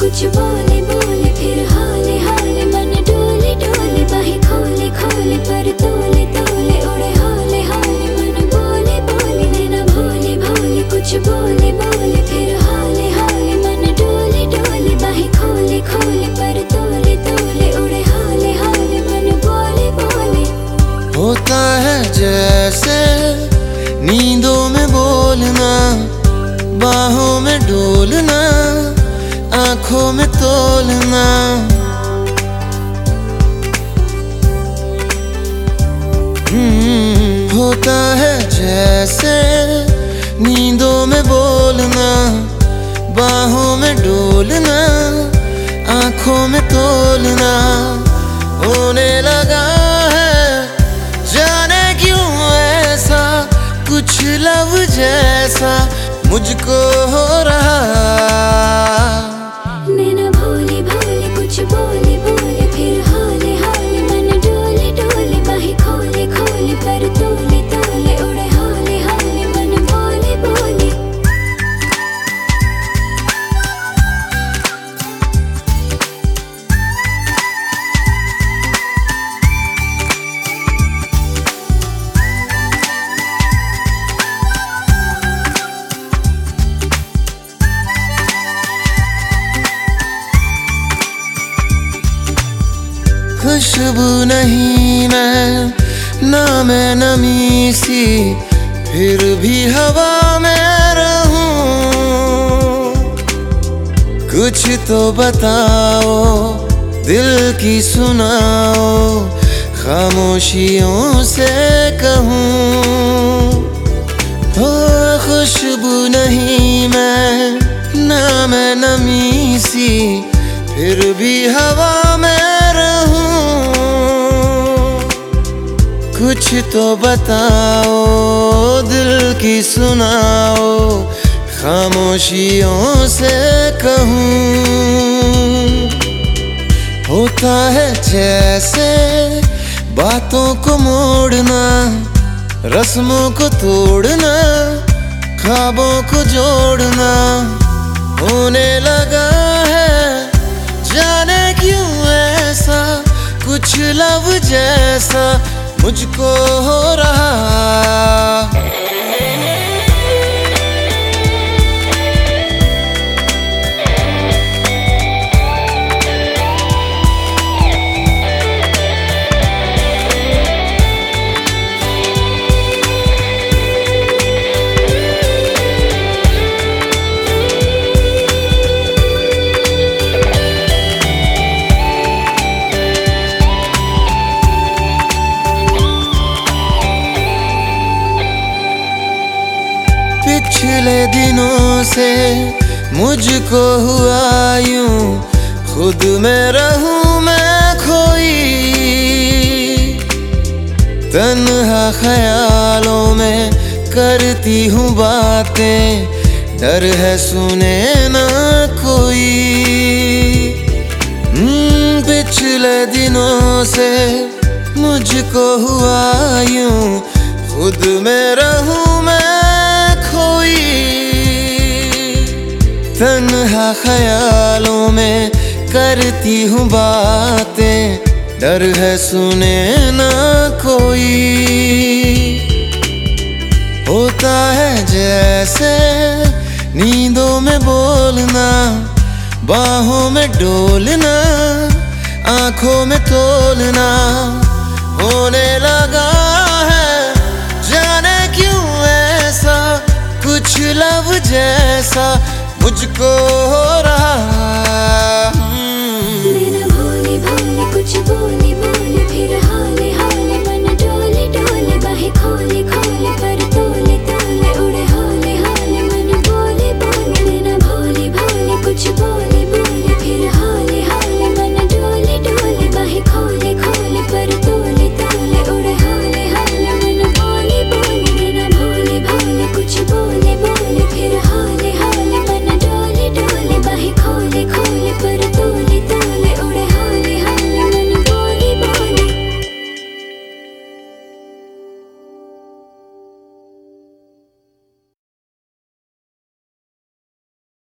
कुछ बोले बोले, फिर हाले हाले, मन डोले डोले, बाहें खोले खोले, पर तोले तोले उड़े हाले हाले, मन बोले बोले नैना भोले भोले, कुछ बोले बोले, फिर हाले हाले, मन डोले डोले, बाहें खोले खोले, पर तोले तोले उड़े हाले हाले, मन बोले बोले। होता है जैसे नींदों में बोलना, बाहों में डोलना। आँखों में तोलना। हम्म, होता है जैसे नींदों में बोलना बाहों में डोलना आँखों में तोलना। होने लगा है जाने क्यों ऐसा? कुछ लव जैसा मुझको हो रहा। खुशबू नहीं मैं, ना मैं नमी सी, फिर भी हवा में रहूँ। कुछ तो बताओ, दिल की सुनाओ, खामोशियों से कहूँ। खुशबू नहीं मैं, ना मैं नमी सी, फिर भी हवा में कुछ तो बताओ, दिल की सुनाओ, खामोशियों से कहूँ। होता है जैसे बातों को मोड़ना, रस्मों को तोड़ना, ख्वाबों को जोड़ना। होने लगा है, जाने क्यों ऐसा, कुछ लव जैसा मुझको हो रहा। पिछले दिनों से मुझको हुआ यूँ खुद में रहूँ मैं खोई। तन्हा ख्यालों में करती हूँ बातें डर है सुने ना कोई। हम्म, पिछले दिनों से मुझको हुआ यूँ खुद में रहूँ तन्हा ख्यालों में करती हूँ बातें। डर है सुने ना कोई। होता है जैसे नींदों में बोलना, बाहों में डोलना, आँखों में तोलना। होने लगा है, जाने क्यों ऐसा? कुछ लव जैसा, मुझको what you doing?